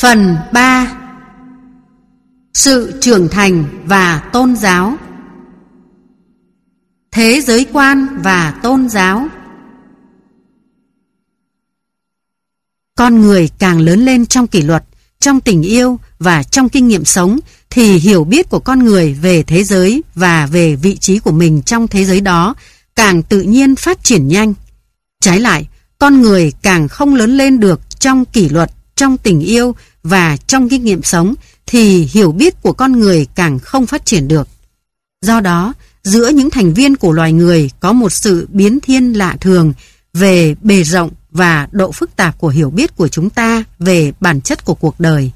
Phần 3 Sự trưởng thành và tôn giáo. Thế giới quan và tôn giáo. Con người càng lớn lên trong kỷ luật, trong tình yêu và trong kinh nghiệm sống thì hiểu biết của con người về thế giới và về vị trí của mình trong thế giới đó càng tự nhiên phát triển nhanh. Trái lại, con người càng không lớn lên được trong kỷ luật, trong tình yêu và trong kinh nghiệm sống thì hiểu biết của con người càng không phát triển được. Do đó, giữa những thành viên của loài người có một sự biến thiên lạ thường về bề rộng và độ phức tạp của hiểu biết của chúng ta về bản chất của cuộc đời.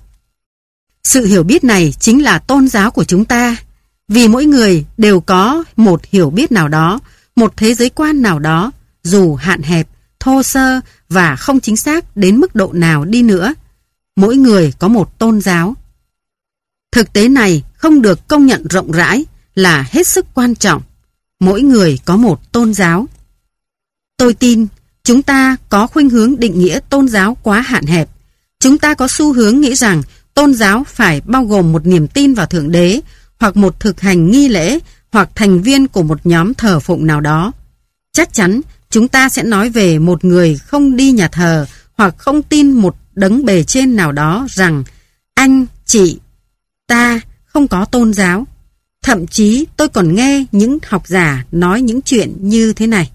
Sự hiểu biết này chính là tôn giáo của chúng ta, vì mỗi người đều có một hiểu biết nào đó, một thế giới quan nào đó, dù hạn hẹp, thô sơ và không chính xác đến mức độ nào đi nữa. Mỗi người có một tôn giáo. Thực tế này không được công nhận rộng rãi là hết sức quan trọng. Mỗi người có một tôn giáo. Tôi tin chúng ta có khuynh hướng định nghĩa tôn giáo quá hạn hẹp. Chúng ta có xu hướng nghĩ rằng tôn giáo phải bao gồm một niềm tin vào Thượng Đế hoặc một thực hành nghi lễ hoặc thành viên của một nhóm thờ phụng nào đó. Chắc chắn chúng ta sẽ nói về một người không đi nhà thờ hoặc không tin một đấng bề trên nào đó rằng anh, chị, ta không có tôn giáo. Thậm chí tôi còn nghe những học giả nói những chuyện như thế này.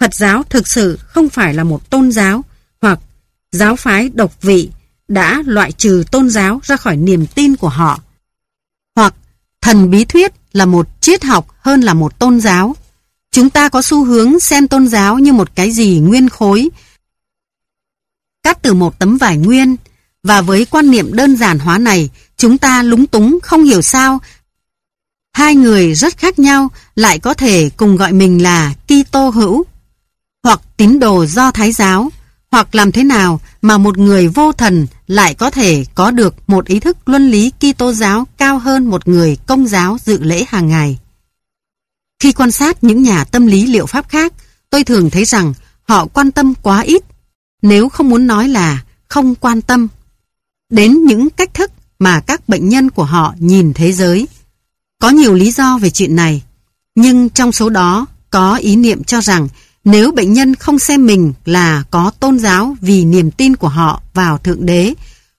Phật giáo thực sự không phải là một tôn giáo hoặc giáo phái độc vị đã loại trừ tôn giáo ra khỏi niềm tin của họ. Hoặc thần bí thuyết là một triết học hơn là một tôn giáo. Chúng ta có xu hướng xem tôn giáo như một cái gì nguyên khối, cắt từ một tấm vải nguyên, và với quan niệm đơn giản hóa này, chúng ta lúng túng không hiểu sao hai người rất khác nhau lại có thể cùng gọi mình là Kitô hữu, hoặc tín đồ do Thái giáo, hoặc làm thế nào mà một người vô thần lại có thể có được một ý thức luân lý Kitô giáo cao hơn một người công giáo dự lễ hàng ngày. Khi quan sát những nhà tâm lý liệu pháp khác, tôi thường thấy rằng họ quan tâm quá ít, nếu không muốn nói là không quan tâm, đến những cách thức mà các bệnh nhân của họ nhìn thế giới. Có nhiều lý do về chuyện này, nhưng trong số đó có ý niệm cho rằng nếu bệnh nhân không xem mình là có tôn giáo vì niềm tin của họ vào Thượng Đế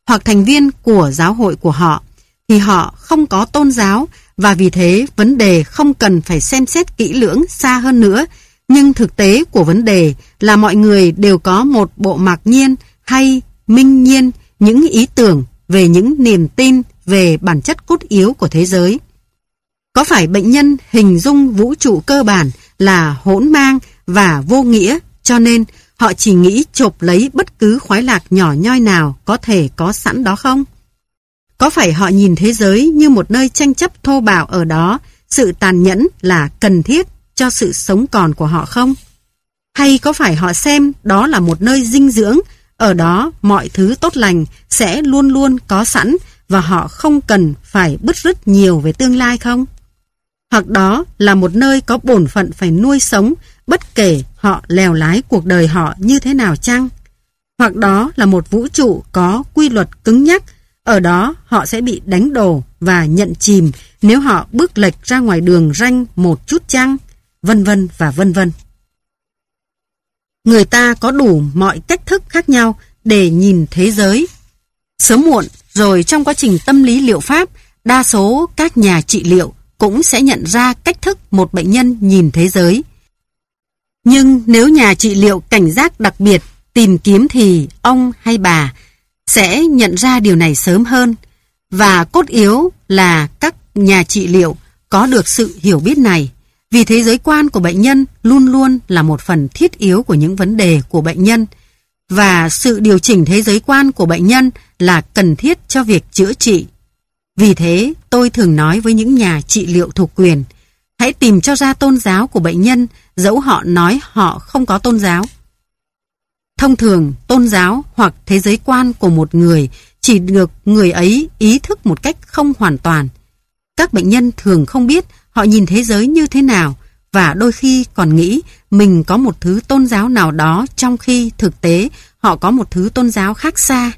hoặc thành viên của giáo hội của họ, thì họ không có tôn giáo và vì thế vấn đề không cần phải xem xét kỹ lưỡng xa hơn nữa. Nhưng thực tế của vấn đề là mọi người đều có một bộ mặc nhiên hay minh nhiên những ý tưởng về những niềm tin về bản chất cốt yếu của thế giới. Có phải bệnh nhân hình dung vũ trụ cơ bản là hỗn mang và vô nghĩa cho nên họ chỉ nghĩ chộp lấy bất cứ khoái lạc nhỏ nhoi nào có thể có sẵn đó không? Có phải họ nhìn thế giới như một nơi tranh chấp thô bạo ở đó, sự tàn nhẫn là cần thiết cho sự sống còn của họ không? Hay có phải họ xem đó là một nơi dinh dưỡng, ở đó mọi thứ tốt lành sẽ luôn luôn có sẵn và họ không cần phải bứt rứt nhiều về tương lai không? Hoặc đó là một nơi có bổn phận phải nuôi sống bất kể họ lèo lái cuộc đời họ như thế nào chăng? Hoặc đó là một vũ trụ có quy luật cứng nhắc, ở đó họ sẽ bị đánh đổ và nhận chìm nếu họ bước lệch ra ngoài đường ranh một chút chăng? Vân vân và vân vân. Người ta có đủ mọi cách thức khác nhau để nhìn thế giới. Sớm muộn, rồi trong quá trình tâm lý liệu pháp, đa số các nhà trị liệu cũng sẽ nhận ra cách thức một bệnh nhân nhìn thế giới. Nhưng nếu nhà trị liệu cảnh giác đặc biệt tìm kiếm thì ông hay bà sẽ nhận ra điều này sớm hơn. Và cốt yếu là các nhà trị liệu có được sự hiểu biết này. Vì thế giới quan của bệnh nhân luôn luôn là một phần thiết yếu của những vấn đề của bệnh nhân. Và sự điều chỉnh thế giới quan của bệnh nhân là cần thiết cho việc chữa trị. Vì thế, tôi thường nói với những nhà trị liệu thuộc quyền, hãy tìm cho ra tôn giáo của bệnh nhân, dẫu họ nói họ không có tôn giáo. Thông thường, tôn giáo hoặc thế giới quan của một người chỉ được người ấy ý thức một cách không hoàn toàn. Các bệnh nhân thường không biết họ nhìn thế giới như thế nào và đôi khi còn nghĩ mình có một thứ tôn giáo nào đó trong khi thực tế họ có một thứ tôn giáo khác xa.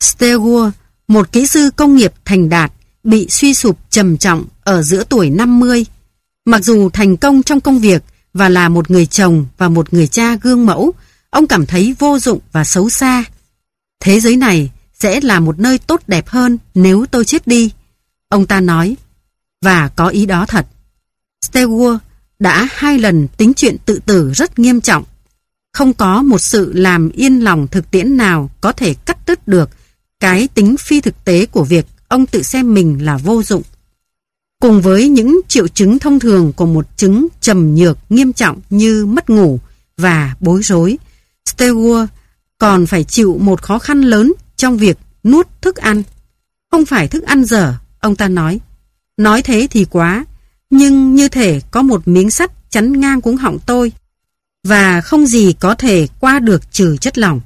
Stegua, một kỹ sư công nghiệp thành đạt, bị suy sụp trầm trọng ở giữa tuổi 50. Mặc dù thành công trong công việc và là một người chồng và một người cha gương mẫu, ông cảm thấy vô dụng và xấu xa. Thế giới này sẽ là một nơi tốt đẹp hơn nếu tôi chết đi. Ông ta nói, và có ý đó thật. Stewart đã hai lần tính chuyện tự tử rất nghiêm trọng. Không có một sự làm yên lòng thực tiễn nào có thể cắt đứt được cái tính phi thực tế của việc ông tự xem mình là vô dụng. Cùng với những triệu chứng thông thường của một chứng trầm nhược nghiêm trọng như mất ngủ và bối rối, Stewart còn phải chịu một khó khăn lớn trong việc nuốt thức ăn. Không phải thức ăn dở, ông ta nói. Nói thế thì quá, nhưng như thể có một miếng sắt chắn ngang cuống họng tôi và không gì có thể qua được trừ chất lỏng.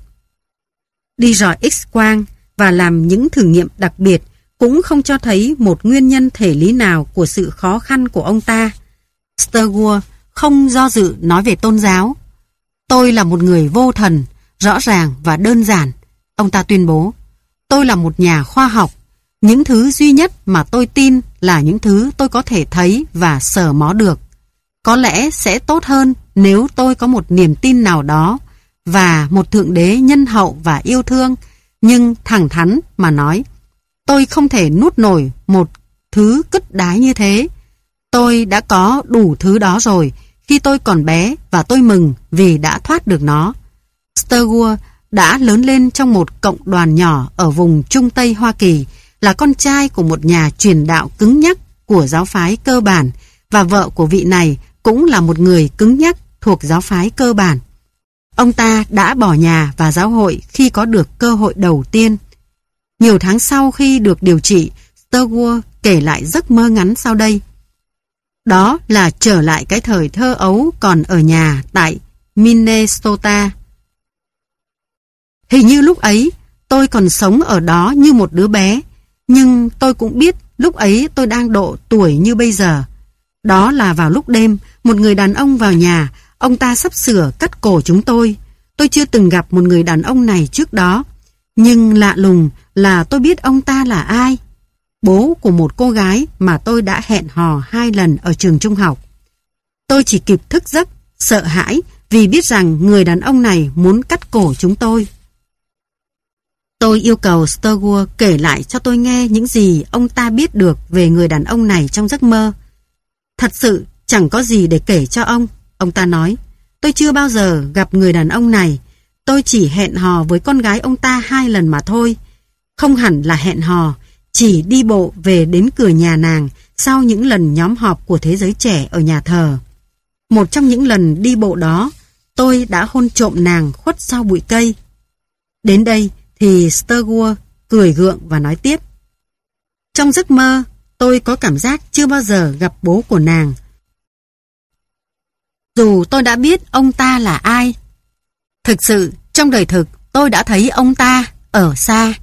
Đi rọi X-quang và làm những thử nghiệm đặc biệt cũng không cho thấy một nguyên nhân thể lý nào của sự khó khăn của ông ta. Sturgeon không do dự nói về tôn giáo. Tôi là một người vô thần, rõ ràng và đơn giản. Ông ta tuyên bố, tôi là một nhà khoa học. Những thứ duy nhất mà tôi tin là những thứ tôi có thể thấy và sờ mó được. Có lẽ sẽ tốt hơn nếu tôi có một niềm tin nào đó và một thượng đế nhân hậu và yêu thương, nhưng thẳng thắn mà nói, tôi không thể nuốt nổi một thứ cứt đái như thế. Tôi đã có đủ thứ đó rồi khi tôi còn bé và tôi mừng vì đã thoát được nó. Sturgeon đã lớn lên trong một cộng đoàn nhỏ ở vùng Trung Tây Hoa Kỳ, là con trai của một nhà truyền đạo cứng nhắc của giáo phái cơ bản và vợ của vị này cũng là một người cứng nhắc thuộc giáo phái cơ bản. Ông ta đã bỏ nhà và giáo hội khi có được cơ hội đầu tiên. Nhiều tháng sau khi được điều trị, Sturgeon kể lại giấc mơ ngắn sau đây. Đó là trở lại cái thời thơ ấu còn ở nhà tại Minnesota. Hình như lúc ấy tôi còn sống ở đó như một đứa bé, nhưng tôi cũng biết lúc ấy tôi đang độ tuổi như bây giờ. Đó là vào lúc đêm, một người đàn ông vào nhà, ông ta sắp sửa cắt cổ chúng tôi. Tôi chưa từng gặp một người đàn ông này trước đó. Nhưng lạ lùng là tôi biết ông ta là ai. Bố của một cô gái mà tôi đã hẹn hò hai lần ở trường trung học. Tôi chỉ kịp thức giấc, sợ hãi vì biết rằng người đàn ông này muốn cắt cổ chúng tôi. Tôi yêu cầu Sturgeon kể lại cho tôi nghe những gì ông ta biết được về người đàn ông này trong giấc mơ. Thật sự chẳng có gì để kể cho ông, ông ta nói. Tôi chưa bao giờ gặp người đàn ông này. Tôi chỉ hẹn hò với con gái ông ta hai lần mà thôi. Không hẳn là hẹn hò, chỉ đi bộ về đến cửa nhà nàng sau những lần nhóm họp của thế giới trẻ ở nhà thờ. Một trong những lần đi bộ đó, tôi đã hôn trộm nàng khuất sau bụi cây. Đến đây, thì Sturgeon cười gượng và nói tiếp. Trong giấc mơ, tôi có cảm giác chưa bao giờ gặp bố của nàng. Dù tôi đã biết ông ta là ai, thực sự trong đời thực tôi đã thấy ông ta ở xa.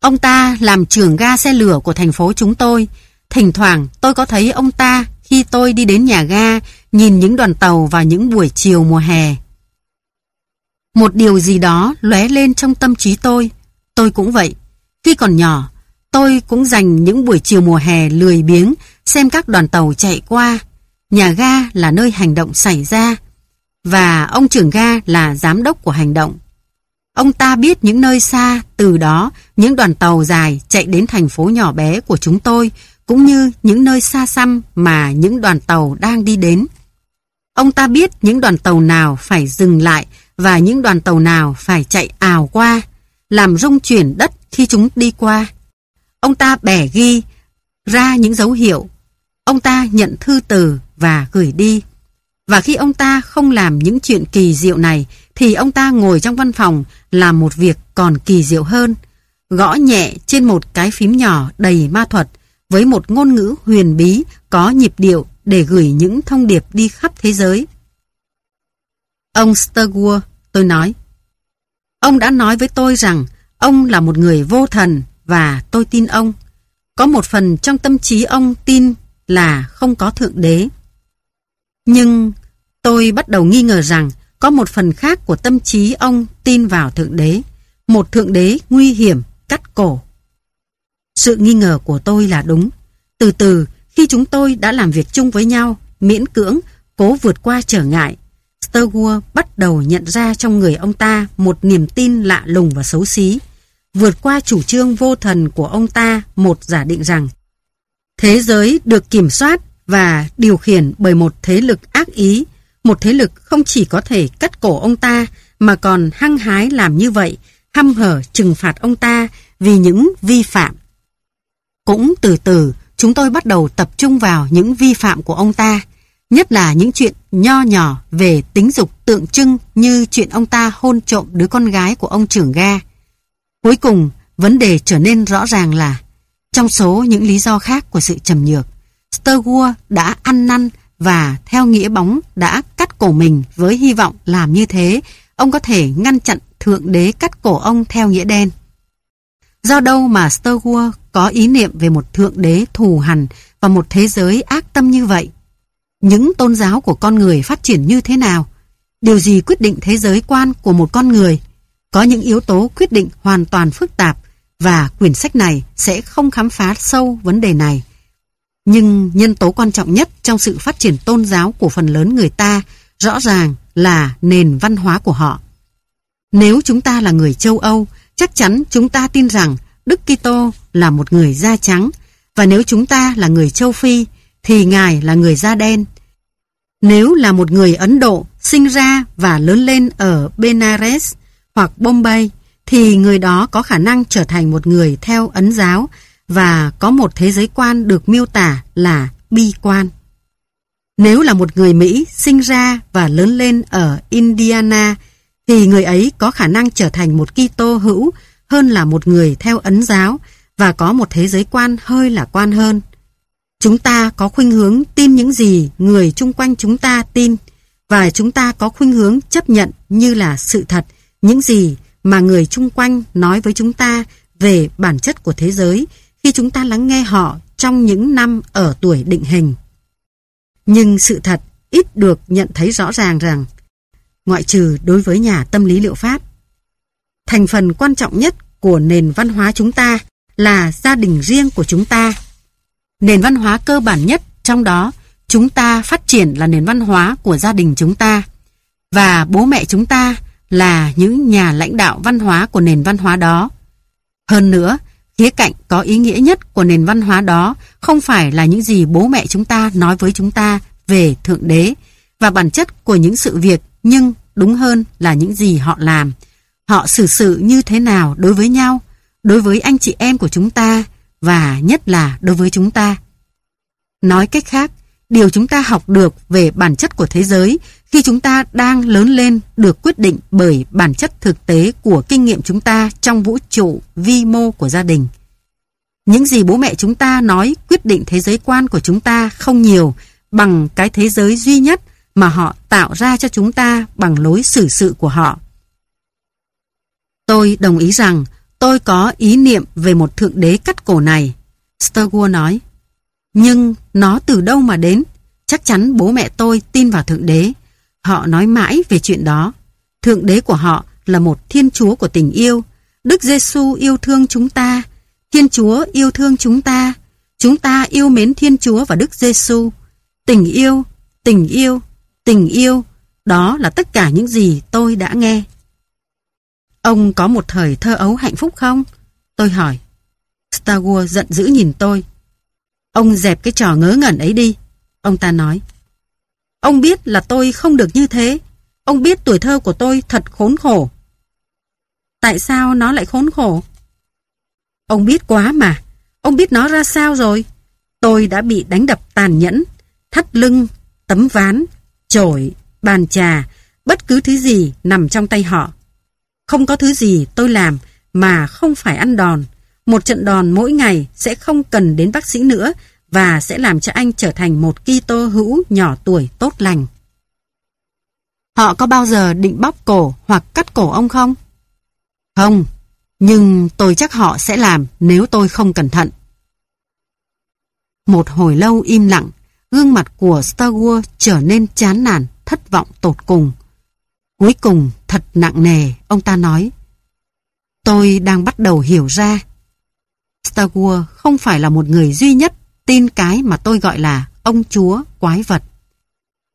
Ông ta làm trưởng ga xe lửa của thành phố chúng tôi. Thỉnh thoảng tôi có thấy ông ta khi tôi đi đến nhà ga nhìn những đoàn tàu vào những buổi chiều mùa hè. Một điều gì đó lóe lên trong tâm trí tôi. Tôi cũng vậy. Khi còn nhỏ, tôi cũng dành những buổi chiều mùa hè lười biếng xem các đoàn tàu chạy qua. Nhà ga là nơi hành động xảy ra. Và ông trưởng ga là giám đốc của hành động. Ông ta biết những nơi xa, từ đó những đoàn tàu dài chạy đến thành phố nhỏ bé của chúng tôi, cũng như những nơi xa xăm mà những đoàn tàu đang đi đến. Ông ta biết những đoàn tàu nào phải dừng lại và những đoàn tàu nào phải chạy ào qua, làm rung chuyển đất khi chúng đi qua. Ông ta bẻ ghi ra những dấu hiệu. Ông ta nhận thư từ và gửi đi. Và khi ông ta không làm những chuyện kỳ diệu này, thì ông ta ngồi trong văn phòng làm một việc còn kỳ diệu hơn. Gõ nhẹ trên một cái phím nhỏ đầy ma thuật với một ngôn ngữ huyền bí có nhịp điệu để gửi những thông điệp đi khắp thế giới. Ông Sturgeon Tôi nói, ông đã nói với tôi rằng ông là một người vô thần và tôi tin ông. Có một phần trong tâm trí ông tin là không có Thượng Đế. Nhưng tôi bắt đầu nghi ngờ rằng có một phần khác của tâm trí ông tin vào Thượng Đế. Một Thượng Đế nguy hiểm cắt cổ. Sự nghi ngờ của tôi là đúng. Từ từ, khi chúng tôi đã làm việc chung với nhau, miễn cưỡng, cố vượt qua trở ngại, Sturgeon bắt đầu nhận ra trong người ông ta một niềm tin lạ lùng và xấu xí. Vượt qua chủ trương vô thần của ông ta một giả định rằng thế giới được kiểm soát và điều khiển bởi một thế lực ác ý, một thế lực không chỉ có thể cắt cổ ông ta mà còn hăng hái làm như vậy, hăm hở trừng phạt ông ta vì những vi phạm. Cũng từ từ, chúng tôi bắt đầu tập trung vào những vi phạm của ông ta, nhất là những chuyện nho nhỏ về tính dục tượng trưng như chuyện ông ta hôn trộm đứa con gái của ông trưởng ga. Cuối cùng, vấn đề trở nên rõ ràng là trong số những lý do khác của sự trầm nhược, Sturgeon đã ăn năn và theo nghĩa bóng đã cắt cổ mình với hy vọng làm như thế, ông có thể ngăn chặn Thượng Đế cắt cổ ông theo nghĩa đen. Do đâu mà Sturgeon có ý niệm về một Thượng Đế thù hằn và một thế giới ác tâm như vậy? Những tôn giáo của con người phát triển như thế nào? Điều gì quyết định thế giới quan của một con người? Có những yếu tố quyết định hoàn toàn phức tạp và quyển sách này sẽ không khám phá sâu vấn đề này. Nhưng nhân tố quan trọng nhất trong sự phát triển tôn giáo của phần lớn người ta rõ ràng là nền văn hóa của họ. Nếu chúng ta là người châu Âu, chắc chắn chúng ta tin rằng Đức Kitô là một người da trắng và nếu chúng ta là người châu Phi thì Ngài là người da đen. Nếu là một người Ấn Độ sinh ra và lớn lên ở Benares hoặc Bombay, thì người đó có khả năng trở thành một người theo ấn giáo và có một thế giới quan được miêu tả là bi quan. Nếu là một người Mỹ sinh ra và lớn lên ở Indiana, thì người ấy có khả năng trở thành một Kitô hữu hơn là một người theo ấn giáo và có một thế giới quan hơi lạc quan hơn. Chúng ta có khuynh hướng tin những gì người chung quanh chúng ta tin và chúng ta có khuynh hướng chấp nhận như là sự thật những gì mà người chung quanh nói với chúng ta về bản chất của thế giới khi chúng ta lắng nghe họ trong những năm ở tuổi định hình. Nhưng sự thật ít được nhận thấy rõ ràng rằng, ngoại trừ đối với nhà tâm lý liệu pháp, thành phần quan trọng nhất của nền văn hóa chúng ta là gia đình riêng của chúng ta. Nền văn hóa cơ bản nhất trong đó chúng ta phát triển là nền văn hóa của gia đình chúng ta. Và bố mẹ chúng ta là những nhà lãnh đạo văn hóa của nền văn hóa đó. Hơn nữa, khía cạnh có ý nghĩa nhất của nền văn hóa đó không phải là những gì bố mẹ chúng ta nói với chúng ta về Thượng Đế và bản chất của những sự việc nhưng đúng hơn là những gì họ làm. Họ xử sự như thế nào đối với nhau, đối với anh chị em của chúng ta và nhất là đối với chúng ta. Nói cách khác, điều chúng ta học được về bản chất của thế giới khi chúng ta đang lớn lên được quyết định bởi bản chất thực tế của kinh nghiệm chúng ta trong vũ trụ vi mô của gia đình. Những gì bố mẹ chúng ta nói quyết định thế giới quan của chúng ta không nhiều bằng cái thế giới duy nhất mà họ tạo ra cho chúng ta bằng lối xử sự của họ. Tôi đồng ý rằng tôi có ý niệm về một thượng đế cắt cổ này. Sturgeon nói. Nhưng nó từ đâu mà đến? Chắc chắn bố mẹ tôi tin vào thượng đế. Họ nói mãi về chuyện đó. Thượng đế của họ là một thiên chúa của tình yêu. Đức Giêsu yêu thương chúng ta. Thiên Chúa yêu thương chúng ta. Chúng ta yêu mến Thiên Chúa và Đức Giêsu. Tình yêu, tình yêu, tình yêu. Đó là tất cả những gì tôi đã nghe. Ông có một thời thơ ấu hạnh phúc không? Tôi hỏi. Starwood giận dữ nhìn tôi. Ông dẹp cái trò ngớ ngẩn ấy đi. Ông ta nói. Ông biết là tôi không được như thế. Ông biết tuổi thơ của tôi thật khốn khổ. Tại sao nó lại khốn khổ? Ông biết quá mà. Ông biết nó ra sao rồi? Tôi đã bị đánh đập tàn nhẫn, thắt lưng, tấm ván, chổi, bàn trà, bất cứ thứ gì nằm trong tay họ. Không có thứ gì tôi làm mà không phải ăn đòn. Một trận đòn mỗi ngày sẽ không cần đến bác sĩ nữa và sẽ làm cho anh trở thành một Kitô hữu nhỏ tuổi tốt lành. Họ có bao giờ định bóp cổ hoặc cắt cổ ông không? Không, nhưng tôi chắc họ sẽ làm nếu tôi không cẩn thận. Một hồi lâu im lặng, gương mặt của Star Wars trở nên chán nản, thất vọng tột cùng. Cuối cùng, thật nặng nề, ông ta nói. Tôi đang bắt đầu hiểu ra. Starwood không phải là một người duy nhất tin cái mà tôi gọi là ông chúa quái vật.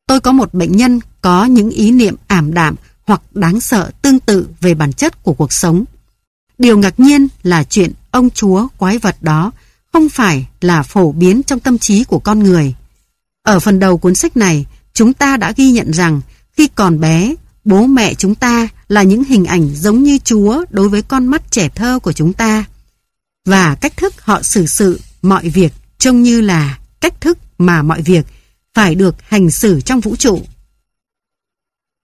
Tôi có một bệnh nhân có những ý niệm ảm đạm hoặc đáng sợ tương tự về bản chất của cuộc sống. Điều ngạc nhiên là chuyện ông chúa quái vật đó không phải là phổ biến trong tâm trí của con người. Ở phần đầu cuốn sách này, chúng ta đã ghi nhận rằng khi còn bé, bố mẹ chúng ta là những hình ảnh giống như Chúa đối với con mắt trẻ thơ của chúng ta. Và cách thức họ xử sự mọi việc trông như là cách thức mà mọi việc phải được hành xử trong vũ trụ.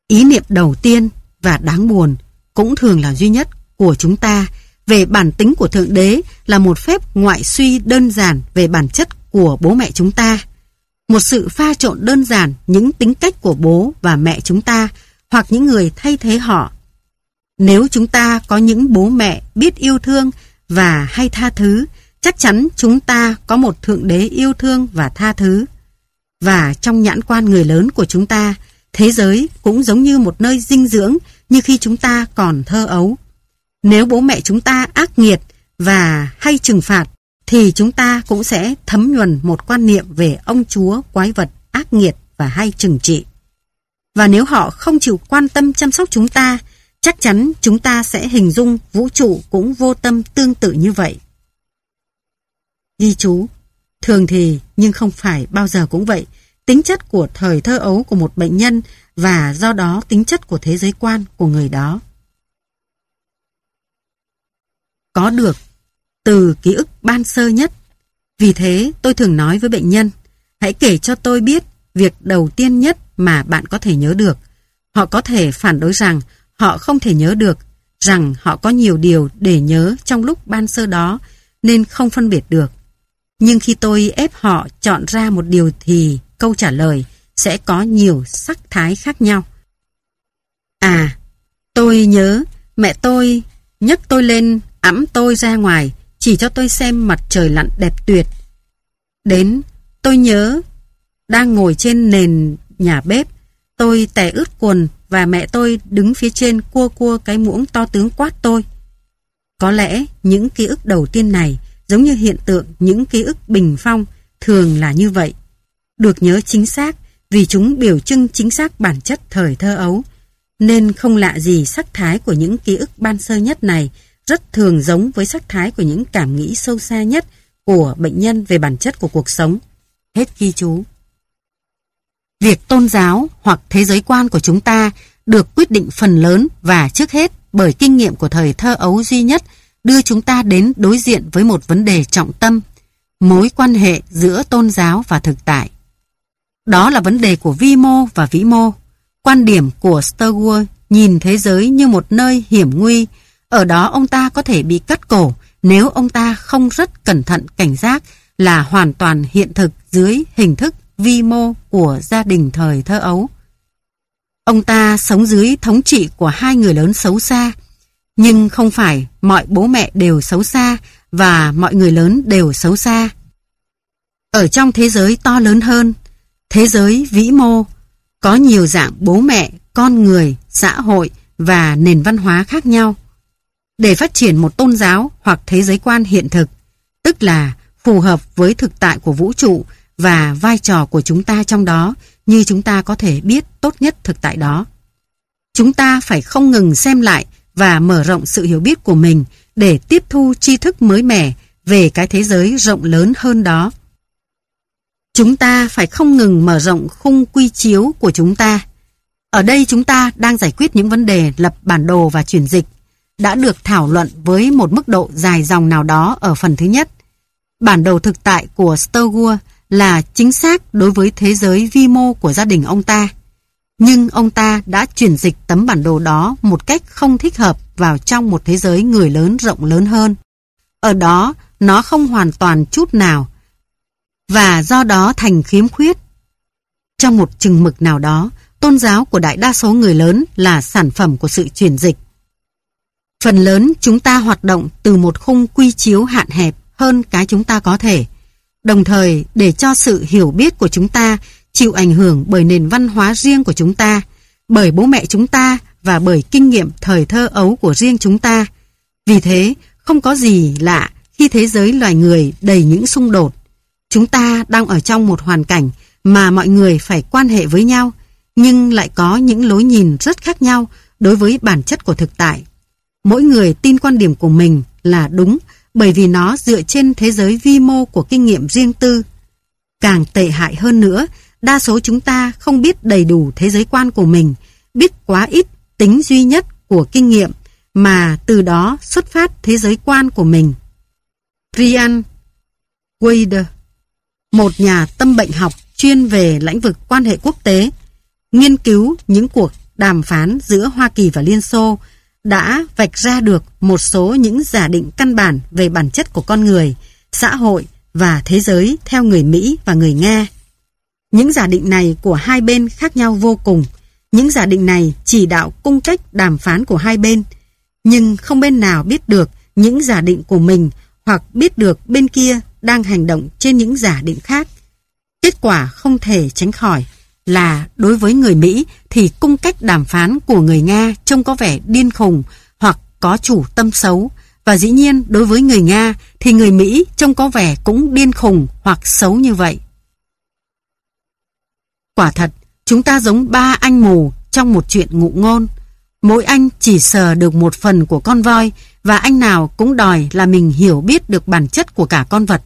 Ý niệm đầu tiên và đáng buồn cũng thường là duy nhất của chúng ta về bản tính của Thượng Đế là một phép ngoại suy đơn giản về bản chất của bố mẹ chúng ta. Một sự pha trộn đơn giản những tính cách của bố và mẹ chúng ta hoặc những người thay thế họ. Nếu chúng ta có những bố mẹ biết yêu thương và hay tha thứ, chắc chắn chúng ta có một Thượng Đế yêu thương và tha thứ. Và trong nhãn quan người lớn của chúng ta, thế giới cũng giống như một nơi dinh dưỡng như khi chúng ta còn thơ ấu. Nếu bố mẹ chúng ta ác nghiệt và hay trừng phạt, thì chúng ta cũng sẽ thấm nhuần một quan niệm về ông chúa quái vật ác nghiệt và hay trừng trị. Và nếu họ không chịu quan tâm chăm sóc chúng ta, chắc chắn chúng ta sẽ hình dung vũ trụ cũng vô tâm tương tự như vậy. Ghi chú, thường thì nhưng không phải bao giờ cũng vậy, tính chất của thời thơ ấu của một bệnh nhân và do đó tính chất của thế giới quan của người đó. Có được từ ký ức ban sơ nhất. Vì thế tôi thường nói với bệnh nhân, hãy kể cho tôi biết việc đầu tiên nhất mà bạn có thể nhớ được. Họ có thể phản đối rằng họ không thể nhớ được, rằng họ có nhiều điều để nhớ trong lúc ban sơ đó nên không phân biệt được. Nhưng khi tôi ép họ chọn ra một điều thì câu trả lời sẽ có nhiều sắc thái khác nhau. À, tôi nhớ mẹ tôi nhấc tôi lên ẵm tôi ra ngoài chỉ cho tôi xem mặt trời lặn đẹp tuyệt. Đến, tôi nhớ, đang ngồi trên nền nhà bếp, tôi tè ướt quần và mẹ tôi đứng phía trên cua cua cái muỗng to tướng quát tôi. Có lẽ những ký ức đầu tiên này giống như hiện tượng những ký ức bình phong thường là như vậy. Được nhớ chính xác vì chúng biểu trưng chính xác bản chất thời thơ ấu. Nên không lạ gì sắc thái của những ký ức ban sơ nhất này rất thường giống với sắc thái của những cảm nghĩ sâu xa nhất của bệnh nhân về bản chất của cuộc sống. Hết ghi chú. Việc tôn giáo hoặc thế giới quan của chúng ta được quyết định phần lớn và trước hết bởi kinh nghiệm của thời thơ ấu duy nhất đưa chúng ta đến đối diện với một vấn đề trọng tâm, mối quan hệ giữa tôn giáo và thực tại. Đó là vấn đề của vi mô và vĩ mô. Quan điểm của Sturgeon nhìn thế giới như một nơi hiểm nguy, ở đó ông ta có thể bị cắt cổ nếu ông ta không rất cẩn thận cảnh giác là hoàn toàn hiện thực dưới hình thức vi mô của gia đình thời thơ ấu. Ông ta sống dưới thống trị của hai người lớn xấu xa, nhưng không phải mọi bố mẹ đều xấu xa và mọi người lớn đều xấu xa. Ở trong thế giới to lớn hơn, thế giới vĩ mô, có nhiều dạng bố mẹ, con người, xã hội và nền văn hóa khác nhau để phát triển một tôn giáo hoặc thế giới quan hiện thực, tức là phù hợp với thực tại của vũ trụ và vai trò của chúng ta trong đó, như chúng ta có thể biết tốt nhất thực tại đó. Chúng ta phải không ngừng xem lại và mở rộng sự hiểu biết của mình để tiếp thu tri thức mới mẻ về cái thế giới rộng lớn hơn đó. Chúng ta phải không ngừng mở rộng khung quy chiếu của chúng ta. Ở đây chúng ta đang giải quyết những vấn đề lập bản đồ và chuyển dịch, đã được thảo luận với một mức độ dài dòng nào đó ở phần thứ nhất. Bản đồ thực tại của Sturgeon là chính xác đối với thế giới vi mô của gia đình ông ta. Nhưng ông ta đã chuyển dịch tấm bản đồ đó một cách không thích hợp vào trong một thế giới người lớn rộng lớn hơn. Ở đó, nó không hoàn toàn chút nào và do đó thành khiếm khuyết. Trong một chừng mực nào đó, tôn giáo của đại đa số người lớn là sản phẩm của sự chuyển dịch. Phần lớn chúng ta hoạt động từ một khung quy chiếu hạn hẹp hơn cái chúng ta có thể. Đồng thời để cho sự hiểu biết của chúng ta chịu ảnh hưởng bởi nền văn hóa riêng của chúng ta, bởi bố mẹ chúng ta và bởi kinh nghiệm thời thơ ấu của riêng chúng ta. Vì thế, không có gì lạ khi thế giới loài người đầy những xung đột. Chúng ta đang ở trong một hoàn cảnh mà mọi người phải quan hệ với nhau, nhưng lại có những lối nhìn rất khác nhau đối với bản chất của thực tại. Mỗi người tin quan điểm của mình là đúng bởi vì nó dựa trên thế giới vi mô của kinh nghiệm riêng tư. Càng tệ hại hơn nữa, đa số chúng ta không biết đầy đủ thế giới quan của mình, biết quá ít tính duy nhất của kinh nghiệm mà từ đó xuất phát thế giới quan của mình. Brian Wade, một nhà tâm bệnh học chuyên về lĩnh vực quan hệ quốc tế, nghiên cứu những cuộc đàm phán giữa Hoa Kỳ và Liên Xô đã vạch ra được một số những giả định căn bản về bản chất của con người, xã hội và thế giới theo người Mỹ và người Nga. Những giả định này của hai bên khác nhau vô cùng. Những giả định này chỉ đạo cung cách đàm phán của hai bên, nhưng không bên nào biết được những giả định của mình hoặc biết được bên kia đang hành động trên những giả định khác. Kết quả không thể tránh khỏi là đối với người Mỹ thì cung cách đàm phán của người Nga trông có vẻ điên khùng hoặc có chủ tâm xấu và dĩ nhiên đối với người Nga thì người Mỹ trông có vẻ cũng điên khùng hoặc xấu như vậy. Quả thật, chúng ta giống ba anh mù trong một chuyện ngụ ngôn. Mỗi anh chỉ sờ được một phần của con voi và anh nào cũng đòi là mình hiểu biết được bản chất của cả con vật.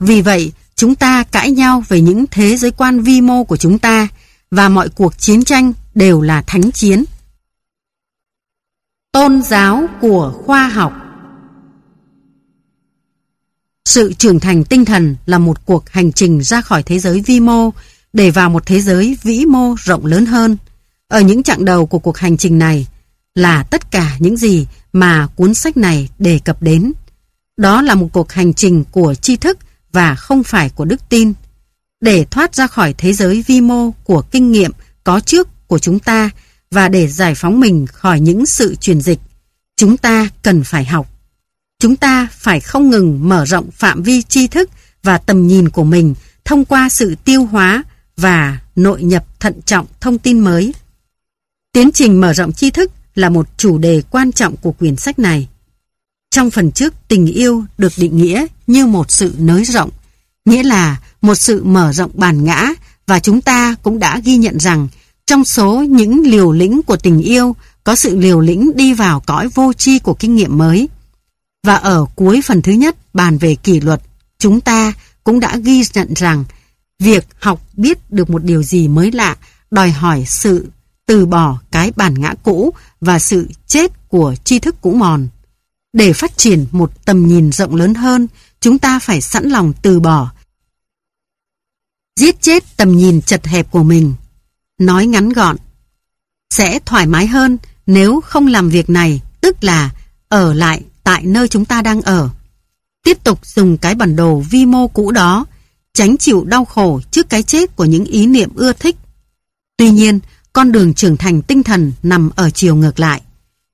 Vì vậy, chúng ta cãi nhau về những thế giới quan vi mô của chúng ta, và mọi cuộc chiến tranh đều là thánh chiến. Tôn giáo của khoa học Sự trưởng thành tinh thần là một cuộc hành trình ra khỏi thế giới vi mô, để vào một thế giới vĩ mô rộng lớn hơn. Ở những chặng đầu của cuộc hành trình này là tất cả những gì mà cuốn sách này đề cập đến. Đó là một cuộc hành trình của tri thức và không phải của đức tin. Để thoát ra khỏi thế giới vi mô của kinh nghiệm có trước của chúng ta và để giải phóng mình khỏi những sự truyền dịch, chúng ta cần phải học. Chúng ta phải không ngừng mở rộng phạm vi tri thức và tầm nhìn của mình thông qua sự tiêu hóa và nội nhập thận trọng thông tin mới. Tiến trình mở rộng tri thức là một chủ đề quan trọng của quyển sách này. Trong phần trước, tình yêu được định nghĩa như một sự nới rộng, nghĩa là một sự mở rộng bản ngã và chúng ta cũng đã ghi nhận rằng trong số những liều lĩnh của tình yêu có sự liều lĩnh đi vào cõi vô tri của kinh nghiệm mới. Và ở cuối phần thứ nhất bàn về kỷ luật, chúng ta cũng đã ghi nhận rằng việc học biết được một điều gì mới lạ đòi hỏi sự từ bỏ cái bản ngã cũ và sự chết của tri thức cũ mòn. Để phát triển một tầm nhìn rộng lớn hơn, chúng ta phải sẵn lòng từ bỏ. Giết chết tầm nhìn chật hẹp của mình. Nói ngắn gọn. Sẽ thoải mái hơn nếu không làm việc này, tức là ở lại tại nơi chúng ta đang ở. Tiếp tục dùng cái bản đồ vi mô cũ đó, tránh chịu đau khổ trước cái chết của những ý niệm ưa thích. Tuy nhiên, con đường trưởng thành tinh thần nằm ở chiều ngược lại.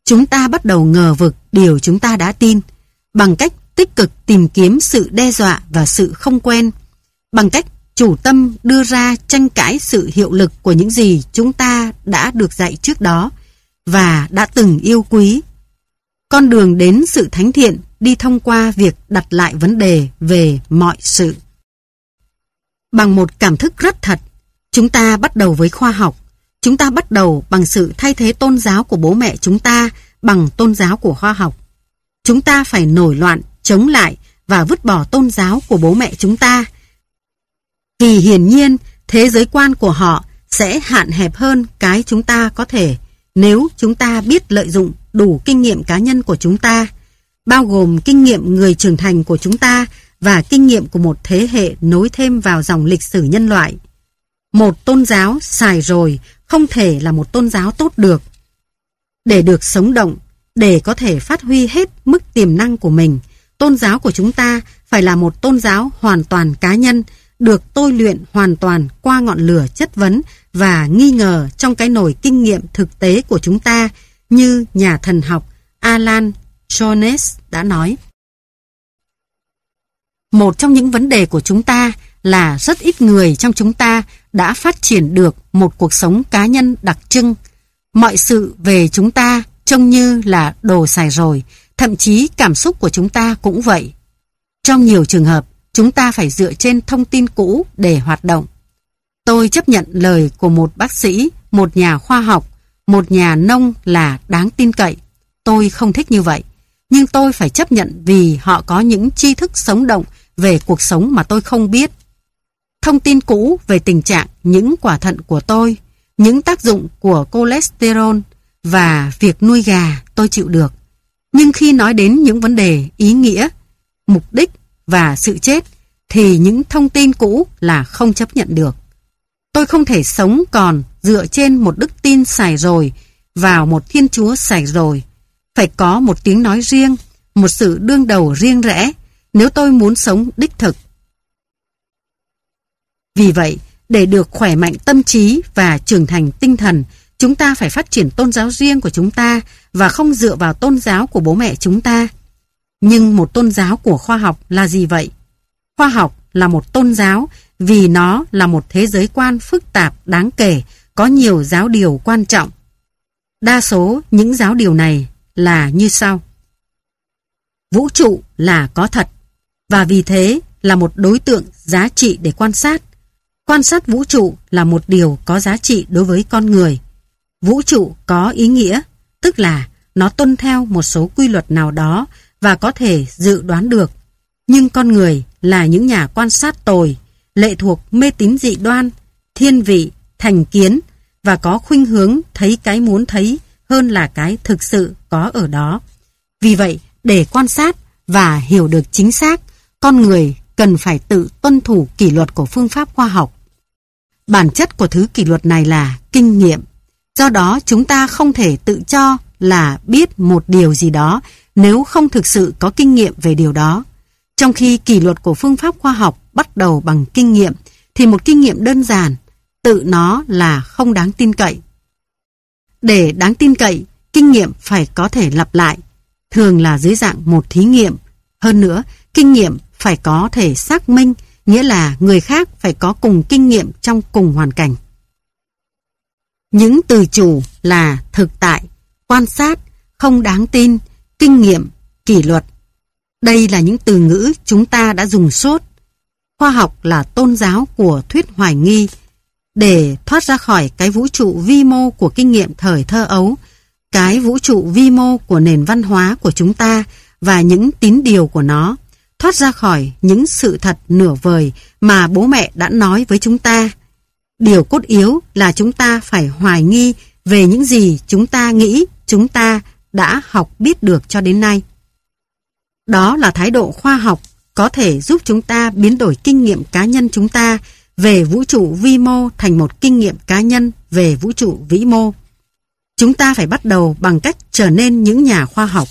Chúng ta bắt đầu ngờ vực điều chúng ta đã tin, bằng cách tích cực tìm kiếm sự đe dọa và sự không quen, bằng cách chủ tâm đưa ra tranh cãi sự hiệu lực của những gì chúng ta đã được dạy trước đó và đã từng yêu quý. Con đường đến sự thánh thiện đi thông qua việc đặt lại vấn đề về mọi sự. Bằng một cảm thức rất thật, chúng ta bắt đầu với khoa học. Chúng ta bắt đầu bằng sự thay thế tôn giáo của bố mẹ chúng ta bằng tôn giáo của khoa học. Chúng ta phải nổi loạn, chống lại và vứt bỏ tôn giáo của bố mẹ chúng ta. thì hiển nhiên, thế giới quan của họ sẽ hạn hẹp hơn cái chúng ta có thể nếu chúng ta biết lợi dụng đủ kinh nghiệm cá nhân của chúng ta, bao gồm kinh nghiệm người trưởng thành của chúng ta và kinh nghiệm của một thế hệ nối thêm vào dòng lịch sử nhân loại. Một tôn giáo xài rồi không thể là một tôn giáo tốt được. Để được sống động, để có thể phát huy hết mức tiềm năng của mình, tôn giáo của chúng ta phải là một tôn giáo hoàn toàn cá nhân, được tôi luyện hoàn toàn qua ngọn lửa chất vấn và nghi ngờ trong cái nồi kinh nghiệm thực tế của chúng ta như nhà thần học Alan Jones đã nói. Một trong những vấn đề của chúng ta là rất ít người trong chúng ta đã phát triển được một cuộc sống cá nhân đặc trưng. Mọi sự về chúng ta trông như là đồ xài rồi, thậm chí cảm xúc của chúng ta cũng vậy. Trong nhiều trường hợp, chúng ta phải dựa trên thông tin cũ để hoạt động. Tôi chấp nhận lời của một bác sĩ, một nhà khoa học, một nhà nông là đáng tin cậy. Tôi không thích như vậy, nhưng tôi phải chấp nhận vì họ có những tri thức sống động về cuộc sống mà tôi không biết. Thông tin cũ về tình trạng những quả thận của tôi, những tác dụng của cholesterol và việc nuôi gà tôi chịu được. Nhưng khi nói đến những vấn đề ý nghĩa, mục đích và sự chết thì những thông tin cũ là không chấp nhận được. Tôi không thể sống còn dựa trên một đức tin xài rồi vào một thiên chúa xài rồi. Phải có một tiếng nói riêng, một sự đương đầu riêng rẽ nếu tôi muốn sống đích thực. Vì vậy, để được khỏe mạnh tâm trí và trưởng thành tinh thần, chúng ta phải phát triển tôn giáo riêng của chúng ta và không dựa vào tôn giáo của bố mẹ chúng ta. Nhưng một tôn giáo của khoa học là gì vậy? Khoa học là một tôn giáo vì nó là một thế giới quan phức tạp đáng kể, có nhiều giáo điều quan trọng. Đa số những giáo điều này là như sau. Vũ trụ là có thật và vì thế là một đối tượng giá trị để quan sát. Quan sát vũ trụ là một điều có giá trị đối với con người. Vũ trụ có ý nghĩa, tức là nó tuân theo một số quy luật nào đó và có thể dự đoán được. Nhưng con người là những nhà quan sát tồi, lệ thuộc mê tín dị đoan, thiên vị, thành kiến và có khuynh hướng thấy cái muốn thấy hơn là cái thực sự có ở đó. Vì vậy, để quan sát và hiểu được chính xác, con người cần phải tự tuân thủ kỷ luật của phương pháp khoa học. Bản chất của thứ kỷ luật này là kinh nghiệm. Do đó chúng ta không thể tự cho là biết một điều gì đó nếu không thực sự có kinh nghiệm về điều đó. Trong khi kỷ luật của phương pháp khoa học bắt đầu bằng kinh nghiệm, thì một kinh nghiệm đơn giản, tự nó là không đáng tin cậy. Để đáng tin cậy, kinh nghiệm phải có thể lặp lại, thường là dưới dạng một thí nghiệm. Hơn nữa, kinh nghiệm phải có thể xác minh, nghĩa là người khác phải có cùng kinh nghiệm trong cùng hoàn cảnh. Những từ chủ là thực tại, quan sát, không đáng tin, kinh nghiệm, kỷ luật. Đây là những từ ngữ chúng ta đã dùng suốt. Khoa học là tôn giáo của thuyết hoài nghi. Để thoát ra khỏi cái vũ trụ vi mô của kinh nghiệm thời thơ ấu, cái vũ trụ vi mô của nền văn hóa của chúng ta và những tín điều của nó, thoát ra khỏi những sự thật nửa vời mà bố mẹ đã nói với chúng ta. Điều cốt yếu là chúng ta phải hoài nghi về những gì chúng ta nghĩ, chúng ta đã học biết được cho đến nay. Đó là thái độ khoa học có thể giúp chúng ta biến đổi kinh nghiệm cá nhân chúng ta về vũ trụ vi mô thành một kinh nghiệm cá nhân về vũ trụ vĩ mô. Chúng ta phải bắt đầu bằng cách trở nên những nhà khoa học.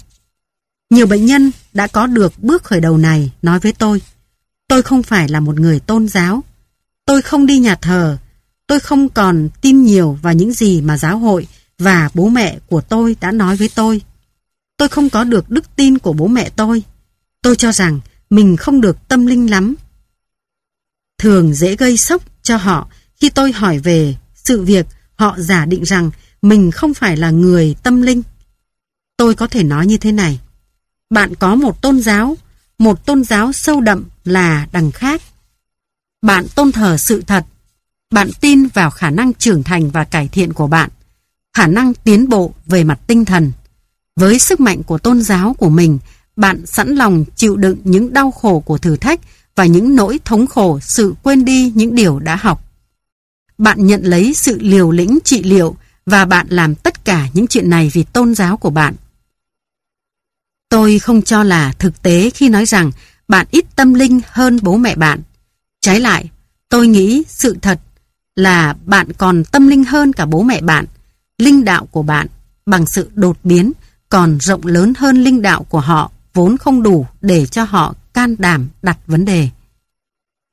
Nhiều bệnh nhân đã có được bước khởi đầu này, nói với tôi. Tôi không phải là một người tôn giáo. Tôi không đi nhà thờ. Tôi không còn tin nhiều vào những gì mà giáo hội và bố mẹ của tôi đã nói với tôi. Tôi không có được đức tin của bố mẹ tôi. Tôi cho rằng mình không được tâm linh lắm. Thường dễ gây sốc cho họ khi tôi hỏi về sự việc họ giả định rằng mình không phải là người tâm linh. Tôi có thể nói như thế này. Bạn có một tôn giáo, một tôn giáo sâu đậm là đằng khác. Bạn tôn thờ sự thật. Bạn tin vào khả năng trưởng thành và cải thiện của bạn khả năng tiến bộ về mặt tinh thần. Với sức mạnh của tôn giáo của mình, bạn sẵn lòng chịu đựng những đau khổ của thử thách và những nỗi thống khổ sự quên đi những điều đã học. Bạn nhận lấy sự liều lĩnh trị liệu và bạn làm tất cả những chuyện này vì tôn giáo của bạn. Tôi không cho là thực tế khi nói rằng bạn ít tâm linh hơn bố mẹ bạn. Trái lại, tôi nghĩ sự thật là bạn còn tâm linh hơn cả bố mẹ bạn linh đạo của bạn bằng sự đột biến còn rộng lớn hơn linh đạo của họ vốn không đủ để cho họ can đảm đặt vấn đề.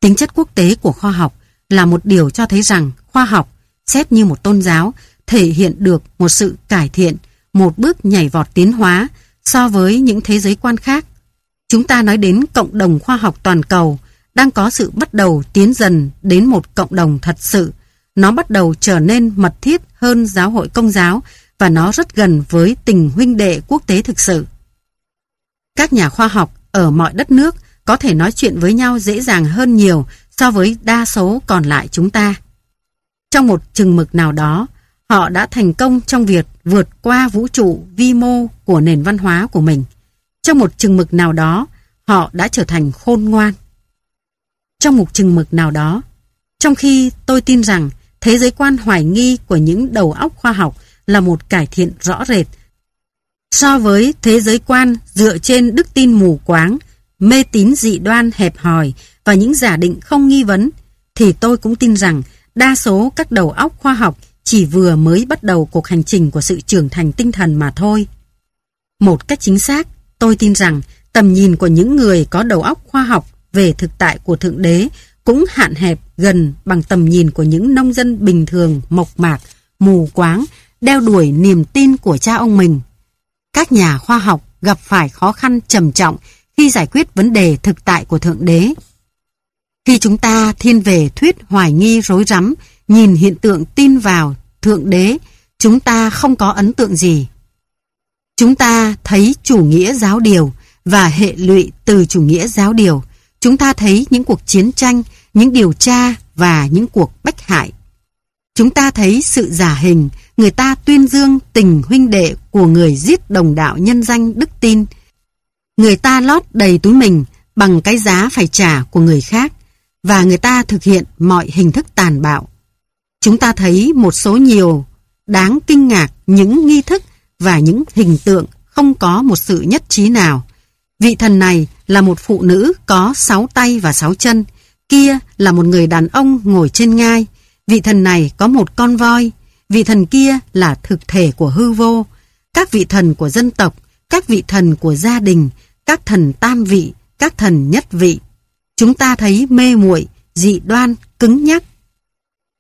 Tính chất quốc tế của khoa học là một điều cho thấy rằng khoa học, xét như một tôn giáo, thể hiện được một sự cải thiện, một bước nhảy vọt tiến hóa so với những thế giới quan khác. Chúng ta nói đến cộng đồng khoa học toàn cầu đang có sự bắt đầu tiến dần đến một cộng đồng thật sự nó bắt đầu trở nên mật thiết hơn giáo hội công giáo và nó rất gần với tình huynh đệ quốc tế thực sự. Các nhà khoa học ở mọi đất nước có thể nói chuyện với nhau dễ dàng hơn nhiều so với đa số còn lại chúng ta. Trong một chừng mực nào đó, họ đã thành công trong việc vượt qua vũ trụ vi mô của nền văn hóa của mình. Trong một chừng mực nào đó, họ đã trở thành khôn ngoan. Trong một chừng mực nào đó, trong khi tôi tin rằng thế giới quan hoài nghi của những đầu óc khoa học là một cải thiện rõ rệt so với thế giới quan dựa trên đức tin mù quáng, mê tín dị đoan hẹp hòi và những giả định không nghi vấn, thì tôi cũng tin rằng đa số các đầu óc khoa học chỉ vừa mới bắt đầu cuộc hành trình của sự trưởng thành tinh thần mà thôi. Một cách chính xác, tôi tin rằng tầm nhìn của những người có đầu óc khoa học về thực tại của Thượng Đế cũng hạn hẹp gần bằng tầm nhìn của những nông dân bình thường, mộc mạc, mù quáng, đeo đuổi niềm tin của cha ông mình. Các nhà khoa học gặp phải khó khăn trầm trọng khi giải quyết vấn đề thực tại của Thượng Đế. Khi chúng ta thiên về thuyết hoài nghi rối rắm, nhìn hiện tượng tin vào Thượng Đế, chúng ta không có ấn tượng gì. Chúng ta thấy chủ nghĩa giáo điều và hệ lụy từ chủ nghĩa giáo điều. Chúng ta thấy những cuộc chiến tranh, những điều tra và những cuộc bách hại. Chúng ta thấy sự giả hình, người ta tuyên dương tình huynh đệ của người giết đồng đạo nhân danh đức tin. Người ta lót đầy túi mình bằng cái giá phải trả của người khác và người ta thực hiện mọi hình thức tàn bạo. Chúng ta thấy một số nhiều đáng kinh ngạc những nghi thức và những hình tượng không có một sự nhất trí nào. Vị thần này là một phụ nữ có sáu tay và sáu chân, kia là một người đàn ông ngồi trên ngai. Vị thần này có một con voi, vị thần kia là thực thể của hư vô. Các vị thần của dân tộc, các vị thần của gia đình, các thần tam vị, các thần nhất vị. Chúng ta thấy mê muội, dị đoan, cứng nhắc.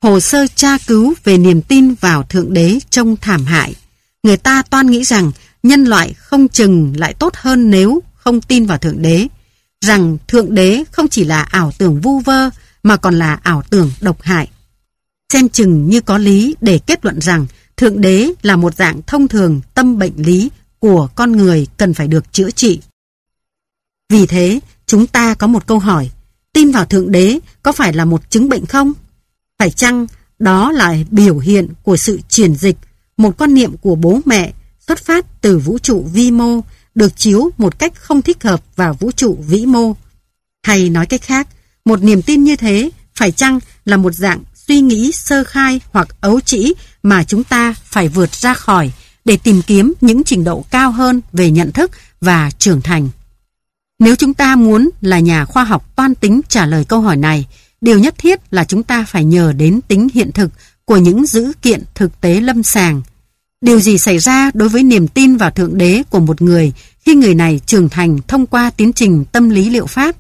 Hồ sơ tra cứu về niềm tin vào Thượng Đế trông thảm hại. Người ta toan nghĩ rằng nhân loại không chừng lại tốt hơn nếu không tin vào Thượng Đế. Rằng Thượng Đế không chỉ là ảo tưởng vu vơ mà còn là ảo tưởng độc hại. Xem chừng như có lý để kết luận rằng Thượng Đế là một dạng thông thường tâm bệnh lý của con người cần phải được chữa trị. Vì thế, chúng ta có một câu hỏi, tin vào Thượng Đế có phải là một chứng bệnh không? Phải chăng đó là biểu hiện của sự chuyển dịch, một quan niệm của bố mẹ xuất phát từ vũ trụ vi mô, được chiếu một cách không thích hợp vào vũ trụ vĩ mô? Hay nói cách khác, một niềm tin như thế phải chăng là một dạng suy nghĩ sơ khai hoặc ấu trĩ mà chúng ta phải vượt ra khỏi để tìm kiếm những trình độ cao hơn về nhận thức và trưởng thành. Nếu chúng ta muốn là nhà khoa học toan tính trả lời câu hỏi này, điều nhất thiết là chúng ta phải nhờ đến tính hiện thực của những dữ kiện thực tế lâm sàng. Điều gì xảy ra đối với niềm tin vào Thượng Đế của một người khi người này trưởng thành thông qua tiến trình tâm lý liệu pháp?